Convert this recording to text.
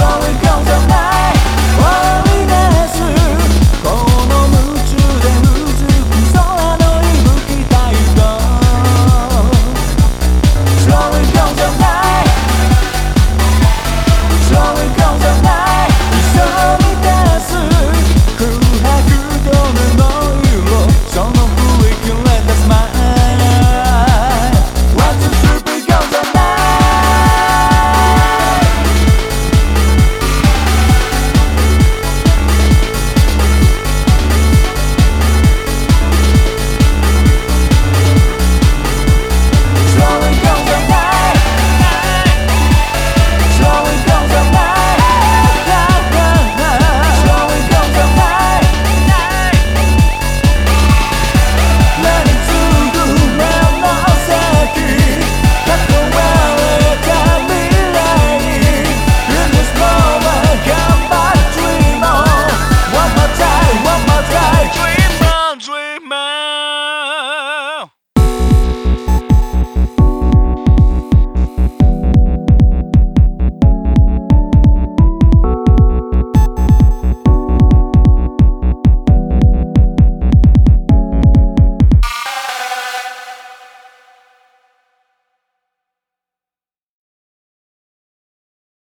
going, go tonight.